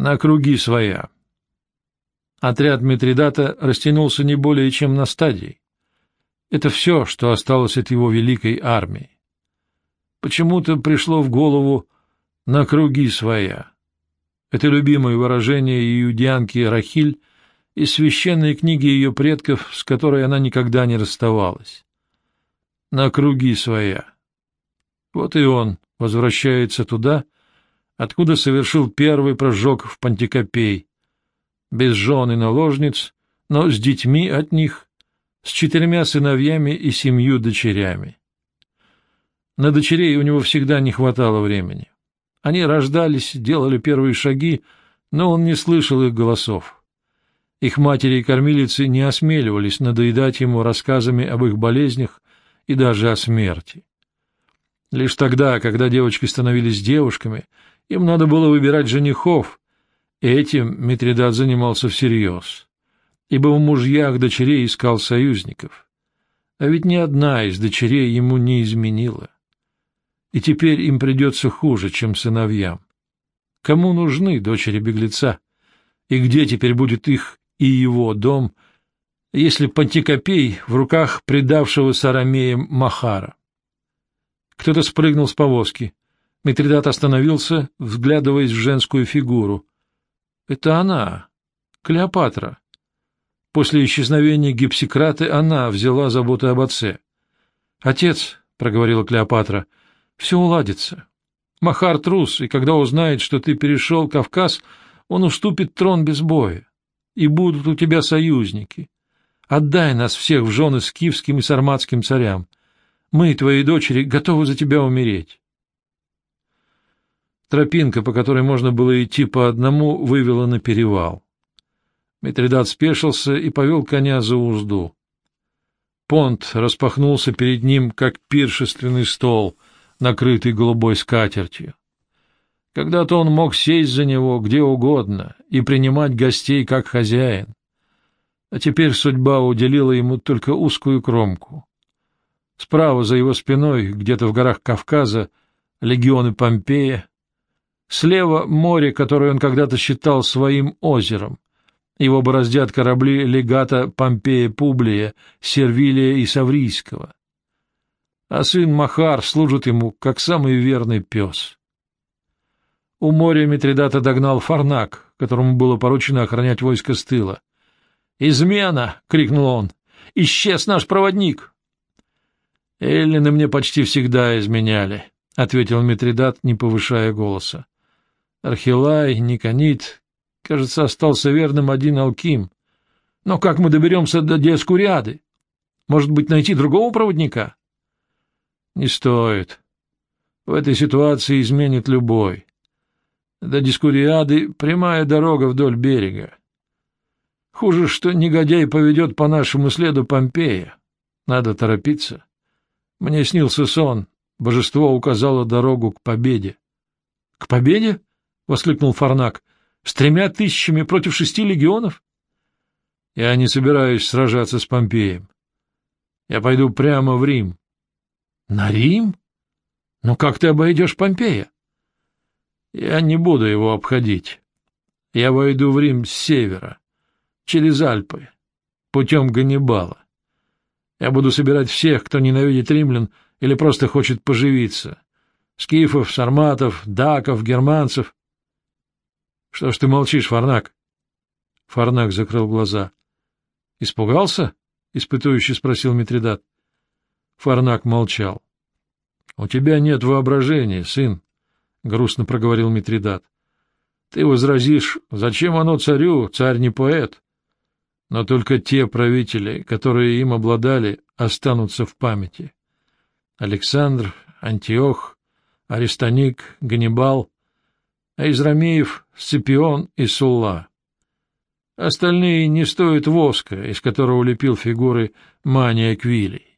на круги своя. Отряд Митридата растянулся не более чем на стадии. Это все, что осталось от его великой армии. Почему-то пришло в голову «на круги своя». Это любимое выражение иудянки Рахиль из священной книги ее предков, с которой она никогда не расставалась. «На круги своя». Вот и он возвращается туда, откуда совершил первый прожог в Пантикопей, без жен и наложниц, но с детьми от них, с четырьмя сыновьями и семью дочерями. На дочерей у него всегда не хватало времени. Они рождались, делали первые шаги, но он не слышал их голосов. Их матери и кормилицы не осмеливались надоедать ему рассказами об их болезнях и даже о смерти. Лишь тогда, когда девочки становились девушками, им надо было выбирать женихов, Этим Митридат занимался всерьез, ибо в мужьях дочерей искал союзников. А ведь ни одна из дочерей ему не изменила. И теперь им придется хуже, чем сыновьям. Кому нужны дочери беглеца? И где теперь будет их и его дом, если Пантикопей в руках предавшего Сарамеем Махара? Кто-то спрыгнул с повозки. Митридат остановился, взглядываясь в женскую фигуру. Это она, Клеопатра. После исчезновения Гипсикраты она взяла заботы об отце. — Отец, — проговорила Клеопатра, — все уладится. Махар трус, и когда узнает, что ты перешел Кавказ, он уступит трон без боя. И будут у тебя союзники. Отдай нас всех в жены скифским и сарматским царям. Мы, твои дочери, готовы за тебя умереть. Тропинка, по которой можно было идти по одному, вывела на перевал. Митридат спешился и повел коня за узду. Понт распахнулся перед ним, как пиршественный стол, накрытый голубой скатертью. Когда-то он мог сесть за него где угодно и принимать гостей как хозяин. А теперь судьба уделила ему только узкую кромку. Справа за его спиной, где-то в горах Кавказа, легионы Помпея, Слева море, которое он когда-то считал своим озером. Его бороздят корабли легата Помпея Публия, Сервилия и Саврийского. А сын Махар служит ему, как самый верный пес. У моря Митридата догнал Фарнак, которому было поручено охранять войско с тыла. «Измена!» — крикнул он. «Исчез наш проводник!» «Эллины мне почти всегда изменяли», — ответил Митридат, не повышая голоса. Архилай, Никонит. Кажется, остался верным один Алким. Но как мы доберемся до Диаскуриады? Может быть, найти другого проводника? Не стоит. В этой ситуации изменит любой. До Дискуриады прямая дорога вдоль берега. Хуже, что негодяй поведет по нашему следу Помпея. Надо торопиться. Мне снился сон. Божество указало дорогу к победе. — К победе? Воскликнул Фарнак. — С тремя тысячами против шести легионов? — Я не собираюсь сражаться с Помпеем. Я пойду прямо в Рим. — На Рим? Ну как ты обойдешь Помпея? — Я не буду его обходить. Я войду в Рим с севера, через Альпы, путем Ганнибала. Я буду собирать всех, кто ненавидит римлян или просто хочет поживиться. Скифов, сарматов, даков, германцев. — Что ж ты молчишь, Фарнак? Фарнак закрыл глаза. — Испугался? — испытующе спросил Митридат. Фарнак молчал. — У тебя нет воображения, сын, — грустно проговорил Митридат. — Ты возразишь, зачем оно царю, царь не поэт. Но только те правители, которые им обладали, останутся в памяти. Александр, Антиох, Аристоник, Ганнибал а из Ромеев — Сципион и Сулла. Остальные не стоят воска, из которого лепил фигуры Мания Квилий.